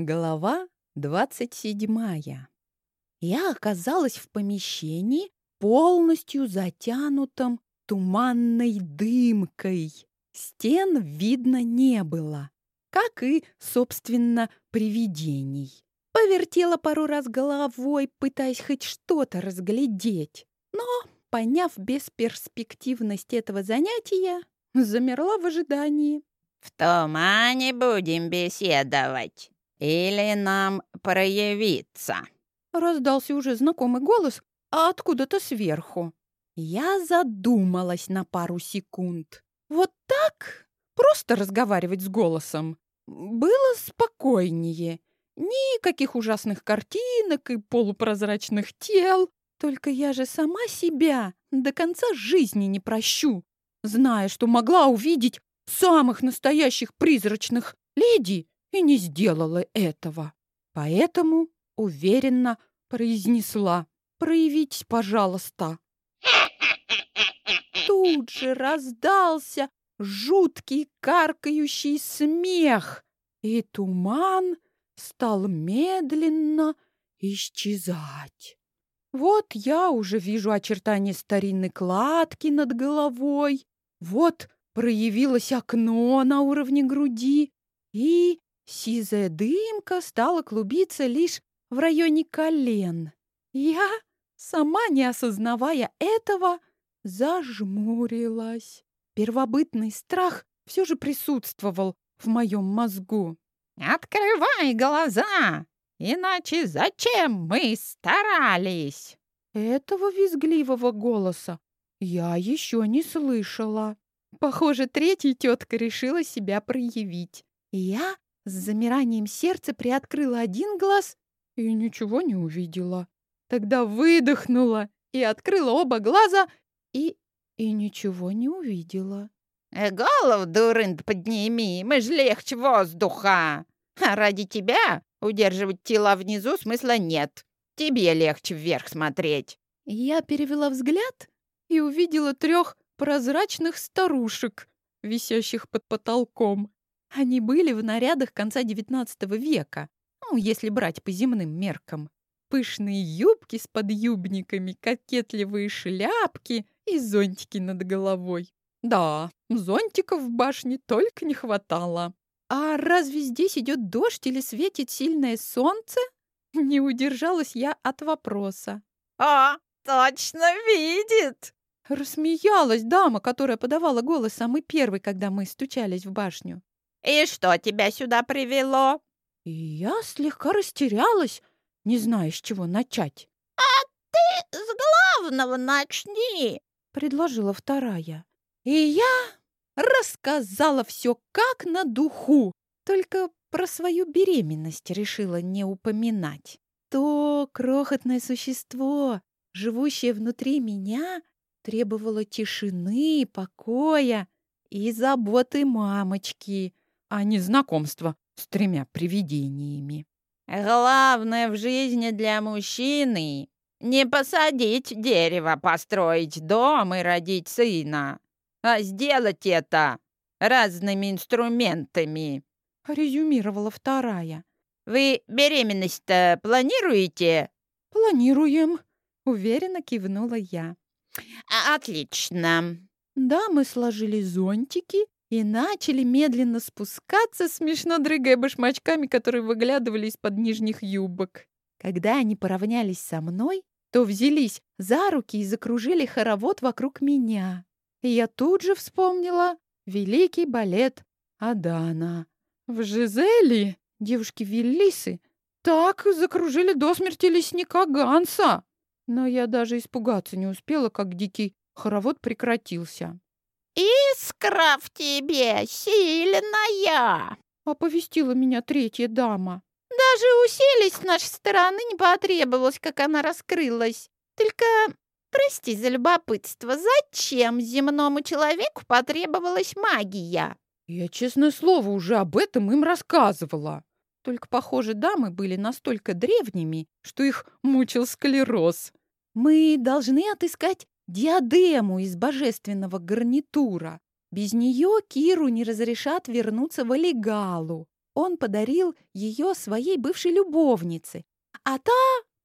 Глава двадцать седьмая. Я оказалась в помещении, полностью затянутом туманной дымкой. Стен видно не было, как и, собственно, привидений. Повертела пару раз головой, пытаясь хоть что-то разглядеть. Но, поняв бесперспективность этого занятия, замерла в ожидании. «В тумане будем беседовать», «Или нам проявиться?» Раздался уже знакомый голос, а откуда-то сверху. Я задумалась на пару секунд. Вот так? Просто разговаривать с голосом. Было спокойнее. Никаких ужасных картинок и полупрозрачных тел. Только я же сама себя до конца жизни не прощу, зная, что могла увидеть самых настоящих призрачных леди и не сделала этого. Поэтому уверенно произнесла «Проявитесь, пожалуйста». Тут же раздался жуткий каркающий смех, и туман стал медленно исчезать. Вот я уже вижу очертания старинной кладки над головой, вот проявилось окно на уровне груди, и Сизая дымка стала клубиться лишь в районе колен. Я, сама не осознавая этого, зажмурилась. Первобытный страх все же присутствовал в моем мозгу. «Открывай глаза! Иначе зачем мы старались?» Этого визгливого голоса я еще не слышала. Похоже, третья тетка решила себя проявить. Я с замиранием сердца приоткрыла один глаз и ничего не увидела. Тогда выдохнула и открыла оба глаза и... и ничего не увидела. Э, «Голову, дурында, подними, мы ж легче воздуха. А ради тебя удерживать тела внизу смысла нет. Тебе легче вверх смотреть». Я перевела взгляд и увидела трех прозрачных старушек, висящих под потолком. Они были в нарядах конца XIX века, ну, если брать по земным меркам. Пышные юбки с подъюбниками, кокетливые шляпки и зонтики над головой. Да, зонтиков в башне только не хватало. А разве здесь идет дождь или светит сильное солнце? Не удержалась я от вопроса. «А, точно видит!» Рассмеялась дама, которая подавала голос самый первый, когда мы стучались в башню. «И что тебя сюда привело?» И я слегка растерялась, не зная, с чего начать. «А ты с главного начни!» — предложила вторая. И я рассказала все как на духу, только про свою беременность решила не упоминать. То крохотное существо, живущее внутри меня, требовало тишины, покоя и заботы мамочки а не знакомство с тремя привидениями. Главное в жизни для мужчины не посадить дерево, построить дом и родить сына, а сделать это разными инструментами, резюмировала вторая. Вы беременность-то планируете? Планируем, уверенно кивнула я. Отлично. Да, мы сложили зонтики и начали медленно спускаться, смешно дрыгая башмачками, которые выглядывали из-под нижних юбок. Когда они поравнялись со мной, то взялись за руки и закружили хоровод вокруг меня. И я тут же вспомнила великий балет Адана. В Жизели девушки Велисы так закружили до смерти лесника Ганса. Но я даже испугаться не успела, как дикий хоровод прекратился. «Искра в тебе сильная!» — оповестила меня третья дама. «Даже усилий с нашей стороны не потребовалось, как она раскрылась. Только, прости за любопытство, зачем земному человеку потребовалась магия?» Я, честное слово, уже об этом им рассказывала. Только, похоже, дамы были настолько древними, что их мучил склероз. Мы должны отыскать диадему из божественного гарнитура. Без нее Киру не разрешат вернуться в Олигалу. он подарил ее своей бывшей любовнице, а та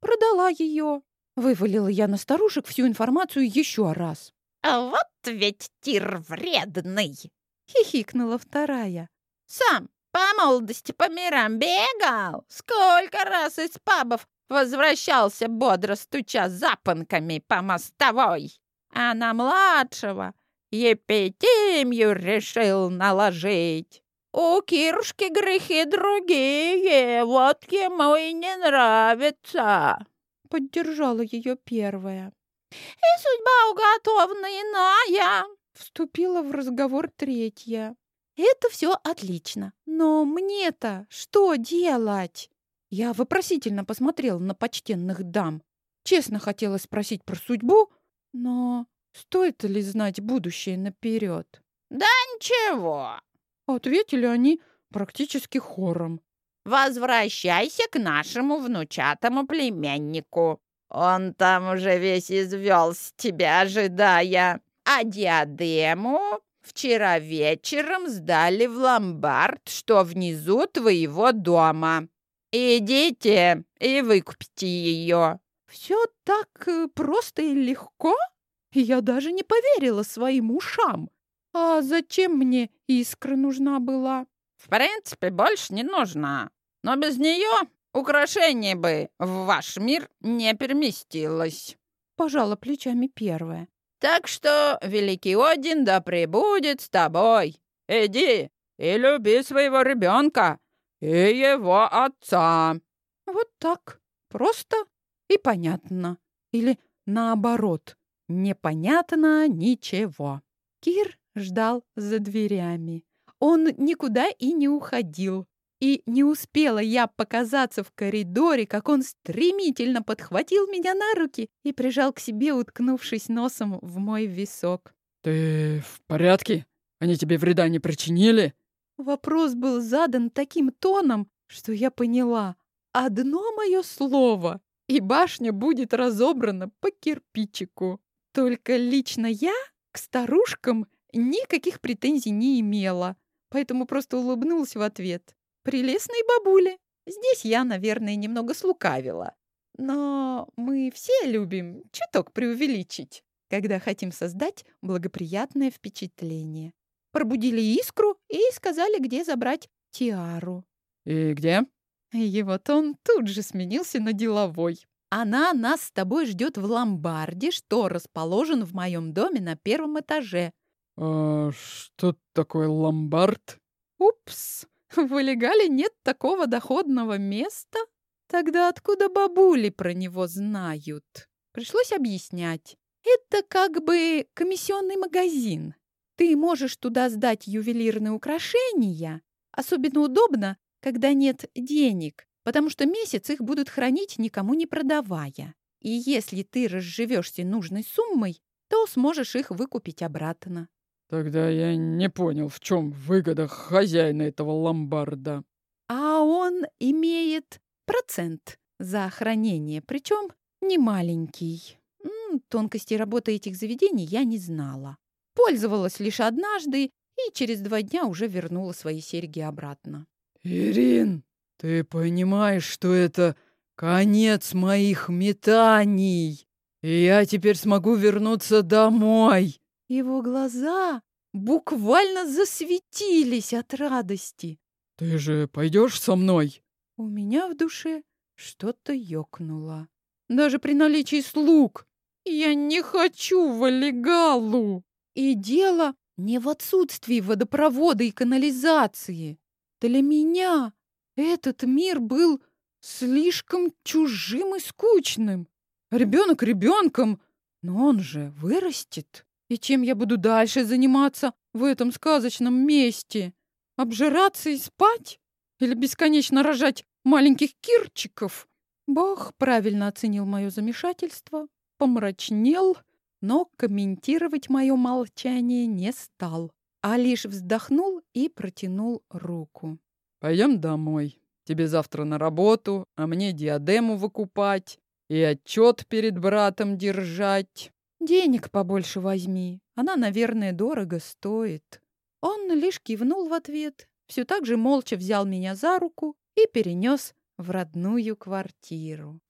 продала ее. Вывалила я на старушек всю информацию еще раз. «А вот ведь тир вредный!» — хихикнула вторая. «Сам по молодости по мирам бегал. Сколько раз из пабов возвращался, бодро стуча запонками по мостовой. А на младшего епитимью решил наложить. У Кирушки грехи другие, вот ему и не нравится. Поддержала ее первая. И судьба уготована иная. Вступила в разговор третья. Это все отлично, но мне-то что делать? Я вопросительно посмотрела на почтенных дам. Честно хотела спросить про судьбу, но стоит ли знать будущее наперед? «Да ничего», — ответили они практически хором. «Возвращайся к нашему внучатому племяннику. Он там уже весь извелся тебя ожидая. А диадему вчера вечером сдали в ломбард, что внизу твоего дома. Идите и выкупите ее. Все так э, просто и легко? Я даже не поверила своим ушам. А зачем мне искра нужна была? В принципе, больше не нужна. Но без нее украшение бы в ваш мир не переместилось. Пожала плечами первая. Так что, великий Один, да пребудет с тобой. Иди и люби своего ребенка, и его отца. Вот так. Просто и понятно. Или наоборот, непонятно ничего. Кир ждал за дверями. Он никуда и не уходил. И не успела я показаться в коридоре, как он стремительно подхватил меня на руки и прижал к себе, уткнувшись носом в мой висок. «Ты в порядке? Они тебе вреда не причинили?» Вопрос был задан таким тоном, что я поняла. Одно мое слово, и башня будет разобрана по кирпичику. Только лично я к старушкам никаких претензий не имела, поэтому просто улыбнулась в ответ. Прелестные бабули. Здесь я, наверное, немного слукавила. Но мы все любим чуток преувеличить, когда хотим создать благоприятное впечатление пробудили искру и сказали, где забрать тиару. «И где?» Его тон тут же сменился на деловой. «Она нас с тобой ждет в ломбарде, что расположен в моем доме на первом этаже». «А что такое ломбард?» «Упс, в Элегале нет такого доходного места? Тогда откуда бабули про него знают?» Пришлось объяснять. Это как бы комиссионный магазин. Ты можешь туда сдать ювелирные украшения. Особенно удобно, когда нет денег, потому что месяц их будут хранить, никому не продавая. И если ты разживешься нужной суммой, то сможешь их выкупить обратно. Тогда я не понял, в чем выгода хозяина этого ломбарда. А он имеет процент за хранение, причем не маленький. Тонкости работы этих заведений я не знала. Пользовалась лишь однажды и через два дня уже вернула свои серьги обратно. «Ирин, ты понимаешь, что это конец моих метаний, и я теперь смогу вернуться домой?» Его глаза буквально засветились от радости. «Ты же пойдешь со мной?» У меня в душе что-то ёкнуло. Даже при наличии слуг. Я не хочу в Олегалу. И дело не в отсутствии водопровода и канализации. Для меня этот мир был слишком чужим и скучным. Ребенок ребенком, но он же вырастет. И чем я буду дальше заниматься в этом сказочном месте? Обжираться и спать? Или бесконечно рожать маленьких кирчиков? Бог правильно оценил мое замешательство, помрачнел — но комментировать мое молчание не стал, а лишь вздохнул и протянул руку. «Пойдем домой. Тебе завтра на работу, а мне диадему выкупать и отчет перед братом держать». «Денег побольше возьми. Она, наверное, дорого стоит». Он лишь кивнул в ответ, все так же молча взял меня за руку и перенес в родную квартиру.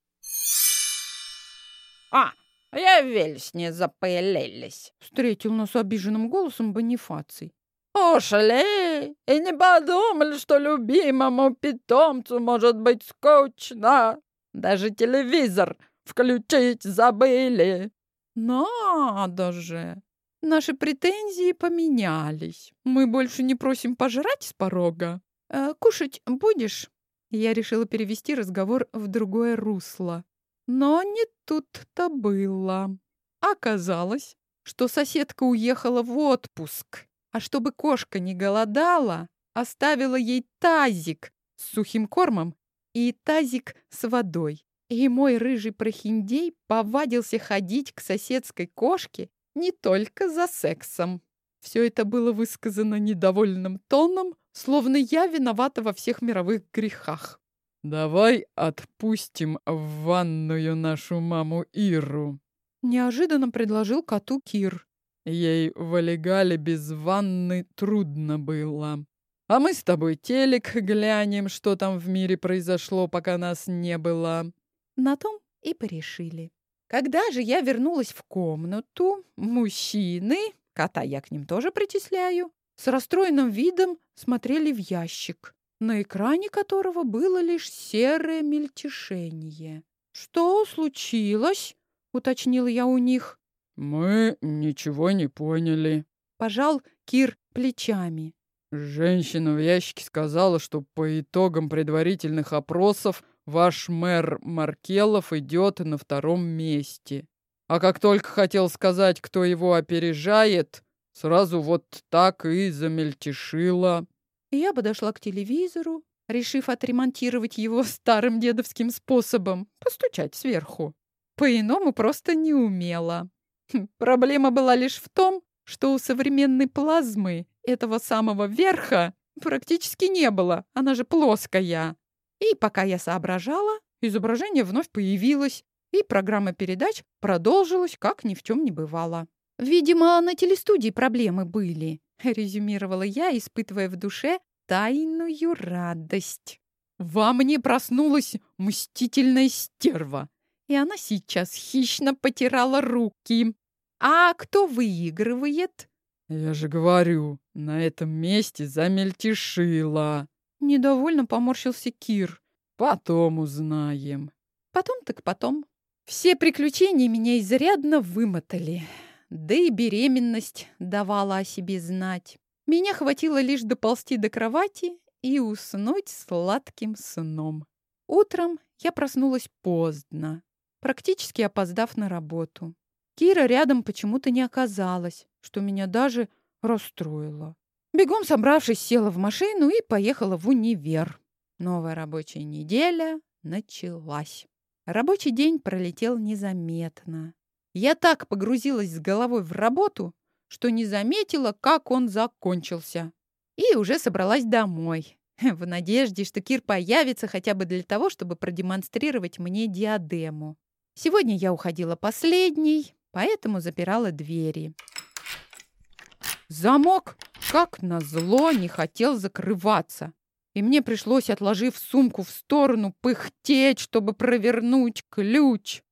«А, я велись не запылились», — встретил нас обиженным голосом Бонифаций. «Ушли и не подумали, что любимому питомцу может быть скучно. Даже телевизор включить забыли». «Надо же! Наши претензии поменялись. Мы больше не просим пожрать с порога. Э, кушать будешь?» Я решила перевести разговор в другое русло. Но не тут-то было. Оказалось, что соседка уехала в отпуск, а чтобы кошка не голодала, оставила ей тазик с сухим кормом и тазик с водой. И мой рыжий прохиндей повадился ходить к соседской кошке не только за сексом. Все это было высказано недовольным тоном, словно я виновата во всех мировых грехах. «Давай отпустим в ванную нашу маму Иру», — неожиданно предложил коту Кир. «Ей в Олегале без ванны трудно было. А мы с тобой телек глянем, что там в мире произошло, пока нас не было». На том и порешили. Когда же я вернулась в комнату, мужчины, кота я к ним тоже причисляю, с расстроенным видом смотрели в ящик на экране которого было лишь серое мельтешение. «Что случилось?» — уточнила я у них. «Мы ничего не поняли», — пожал Кир плечами. «Женщина в ящике сказала, что по итогам предварительных опросов ваш мэр Маркелов идет на втором месте. А как только хотел сказать, кто его опережает, сразу вот так и замельтешила». Я подошла к телевизору, решив отремонтировать его старым дедовским способом — постучать сверху. По-иному просто не умела. Хм, проблема была лишь в том, что у современной плазмы этого самого верха практически не было, она же плоская. И пока я соображала, изображение вновь появилось, и программа передач продолжилась, как ни в чем не бывало. Видимо, на телестудии проблемы были. — резюмировала я, испытывая в душе тайную радость. «Во мне проснулась мстительная стерва, и она сейчас хищно потирала руки. А кто выигрывает?» «Я же говорю, на этом месте замельтешила». Недовольно поморщился Кир. «Потом узнаем». «Потом так потом». Все приключения меня изрядно вымотали да и беременность давала о себе знать. Меня хватило лишь доползти до кровати и уснуть сладким сном. Утром я проснулась поздно, практически опоздав на работу. Кира рядом почему-то не оказалась, что меня даже расстроило. Бегом собравшись, села в машину и поехала в универ. Новая рабочая неделя началась. Рабочий день пролетел незаметно. Я так погрузилась с головой в работу, что не заметила, как он закончился. И уже собралась домой, в надежде, что Кир появится хотя бы для того, чтобы продемонстрировать мне диадему. Сегодня я уходила последней, поэтому запирала двери. Замок, как назло, не хотел закрываться. И мне пришлось, отложив сумку в сторону, пыхтеть, чтобы провернуть ключ.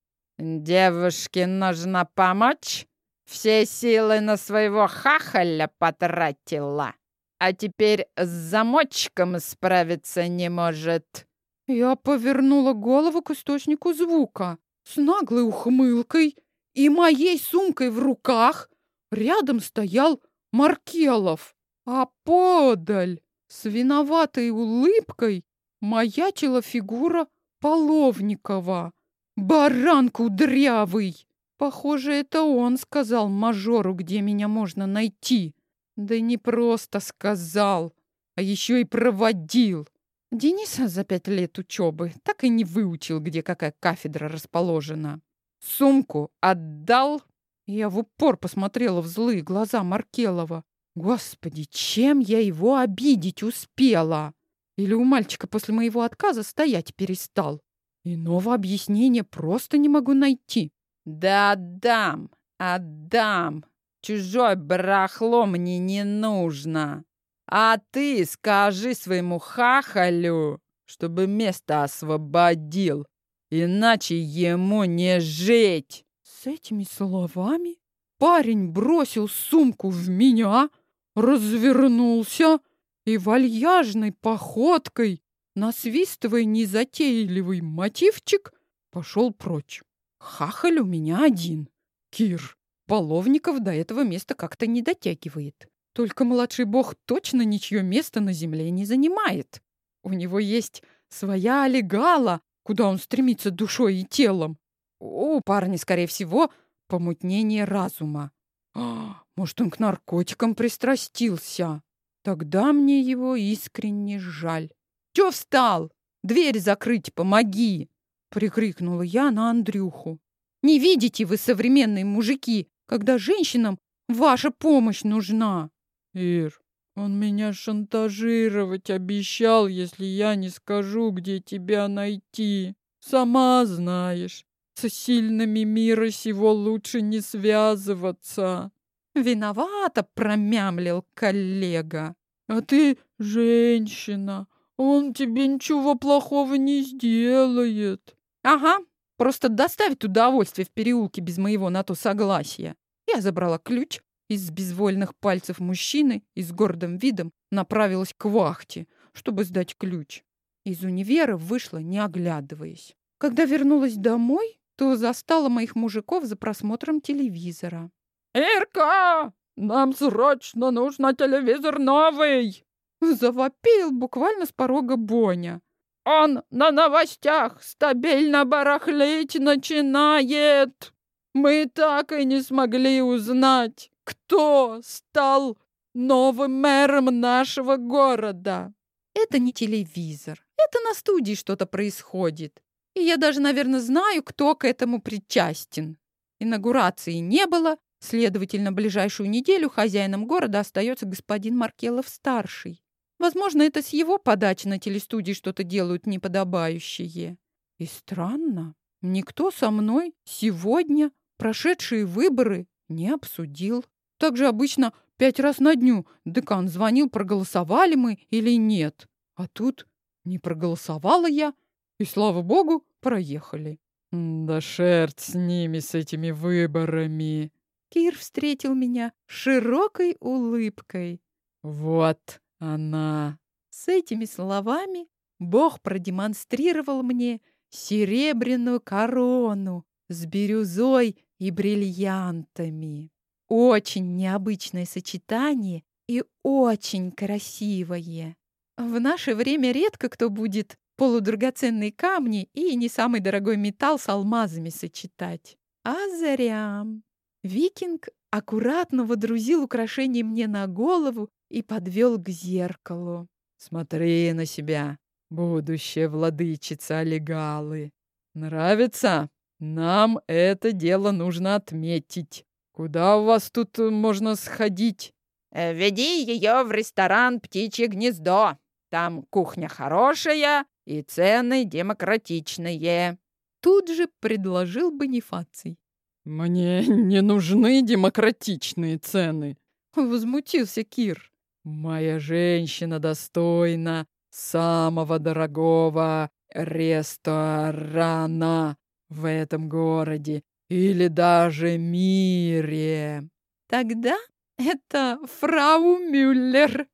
«Девушке нужно помочь? Все силы на своего хахаля потратила, а теперь с замочком справиться не может». Я повернула голову к источнику звука с наглой ухмылкой и моей сумкой в руках. Рядом стоял Маркелов, а подаль с виноватой улыбкой маячила фигура Половникова. Баран кудрявый! Похоже, это он сказал мажору, где меня можно найти. Да не просто сказал, а еще и проводил. Дениса за пять лет учебы так и не выучил, где какая кафедра расположена. Сумку отдал. Я в упор посмотрела в злые глаза Маркелова. Господи, чем я его обидеть успела? Или у мальчика после моего отказа стоять перестал? Иного объяснения просто не могу найти. Да отдам, отдам. Чужое барахло мне не нужно. А ты скажи своему хахалю, чтобы место освободил, иначе ему не жить. С этими словами парень бросил сумку в меня, развернулся и вальяжной походкой, насвистывая незатейливый мотивчик, пошел прочь. Хахаль у меня один. Кир. Половников до этого места как-то не дотягивает. Только младший бог точно ничье место на земле не занимает. У него есть своя олегала, куда он стремится душой и телом. У парня, скорее всего, помутнение разума. А, может, он к наркотикам пристрастился? Тогда мне его искренне жаль. Чё встал? Дверь закрыть помоги!» Прикрикнула я на Андрюху. «Не видите вы, современные мужики, когда женщинам ваша помощь нужна?» «Ир, он меня шантажировать обещал, если я не скажу, где тебя найти. Сама знаешь, с сильными мира сего лучше не связываться». «Виновата», — промямлил коллега. «А ты женщина, он тебе ничего плохого не сделает». «Ага, просто доставит удовольствие в переулке без моего на то согласия». Я забрала ключ из безвольных пальцев мужчины и с гордым видом направилась к вахте, чтобы сдать ключ. Из универа вышла, не оглядываясь. Когда вернулась домой, то застала моих мужиков за просмотром телевизора. «Ирка, нам срочно нужно телевизор новый!» Завопил буквально с порога Боня. «Он на новостях стабильно барахлить начинает! Мы так и не смогли узнать, кто стал новым мэром нашего города!» «Это не телевизор, это на студии что-то происходит. И я даже, наверное, знаю, кто к этому причастен. Инаугурации не было, следовательно, ближайшую неделю хозяином города остается господин Маркелов-старший. Возможно, это с его подачи на телестудии что-то делают неподобающее. И странно, никто со мной сегодня прошедшие выборы не обсудил. Также обычно пять раз на дню декан звонил, проголосовали мы или нет. А тут не проголосовала я, и, слава богу, проехали. Да шерсть с ними, с этими выборами. Кир встретил меня широкой улыбкой. Вот она. С этими словами Бог продемонстрировал мне серебряную корону с бирюзой и бриллиантами. Очень необычное сочетание и очень красивое. В наше время редко кто будет полудрагоценные камни и не самый дорогой металл с алмазами сочетать. А зря. Викинг аккуратно водрузил украшение мне на голову и подвел к зеркалу. «Смотри на себя, будущая владычица Олегалы. Нравится? Нам это дело нужно отметить. Куда у вас тут можно сходить?» «Э, «Веди ее в ресторан «Птичье гнездо», там кухня хорошая и цены демократичные. Тут же предложил Бонифаций. Мне не нужны демократичные цены. Возмутился Кир. Моя женщина достойна самого дорогого ресторана в этом городе или даже мире. Тогда это фрау Мюллер,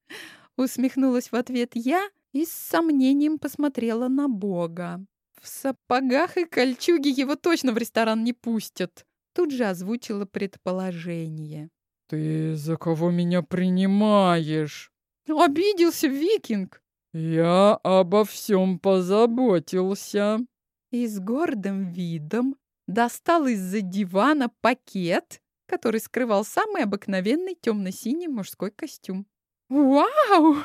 Усмехнулась в ответ я и с сомнением посмотрела на Бога. В сапогах и кольчуге его точно в ресторан не пустят. Тут же озвучила предположение. «Ты за кого меня принимаешь?» Обиделся викинг. «Я обо всем позаботился». И с гордым видом достал из-за дивана пакет, который скрывал самый обыкновенный темно-синий мужской костюм. «Вау!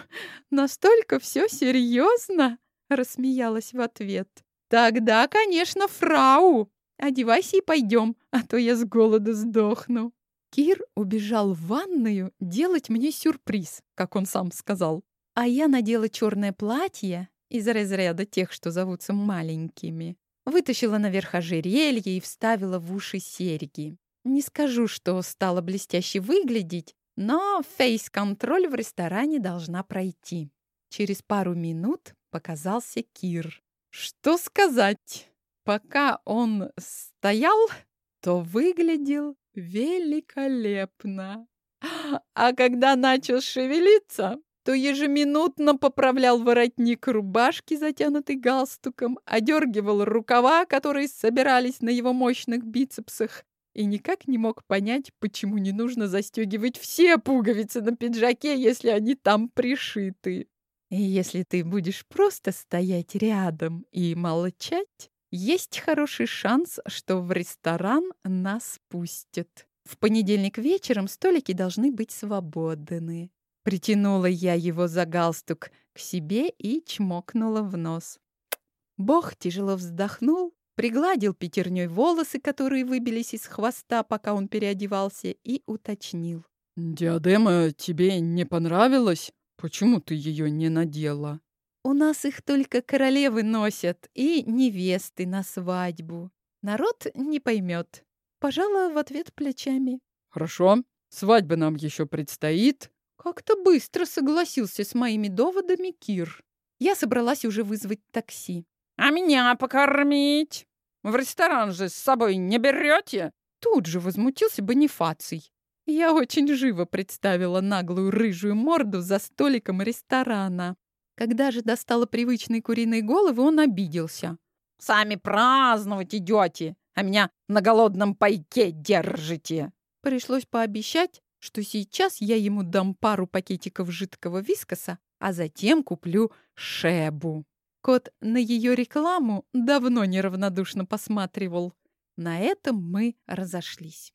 Настолько все серьезно!» — рассмеялась в ответ. «Тогда, конечно, фрау! Одевайся и пойдем, а то я с голоду сдохну». Кир убежал в ванную делать мне сюрприз, как он сам сказал. А я надела черное платье из разряда тех, что зовутся маленькими. Вытащила наверх ожерелье и вставила в уши серьги. Не скажу, что стало блестяще выглядеть, Но фейс-контроль в ресторане должна пройти. Через пару минут показался Кир. Что сказать? Пока он стоял, то выглядел великолепно. А когда начал шевелиться, то ежеминутно поправлял воротник рубашки, затянутый галстуком, одергивал рукава, которые собирались на его мощных бицепсах, и никак не мог понять, почему не нужно застегивать все пуговицы на пиджаке, если они там пришиты. И если ты будешь просто стоять рядом и молчать, есть хороший шанс, что в ресторан нас пустят. В понедельник вечером столики должны быть свободны. Притянула я его за галстук к себе и чмокнула в нос. Бог тяжело вздохнул, пригладил пятерней волосы, которые выбились из хвоста, пока он переодевался, и уточнил. «Диадема тебе не понравилась? Почему ты ее не надела?» «У нас их только королевы носят и невесты на свадьбу. Народ не поймет». Пожала в ответ плечами. «Хорошо, свадьба нам еще предстоит, как-то быстро согласился с моими доводами Кир. Я собралась уже вызвать такси. «А меня покормить? В ресторан же с собой не берете?» Тут же возмутился Бонифаций. Я очень живо представила наглую рыжую морду за столиком ресторана. Когда же достала привычные куриные головы, он обиделся. «Сами праздновать идете, а меня на голодном пайке держите!» Пришлось пообещать, что сейчас я ему дам пару пакетиков жидкого вискоса, а затем куплю шебу. Кот на ее рекламу давно неравнодушно посматривал. На этом мы разошлись.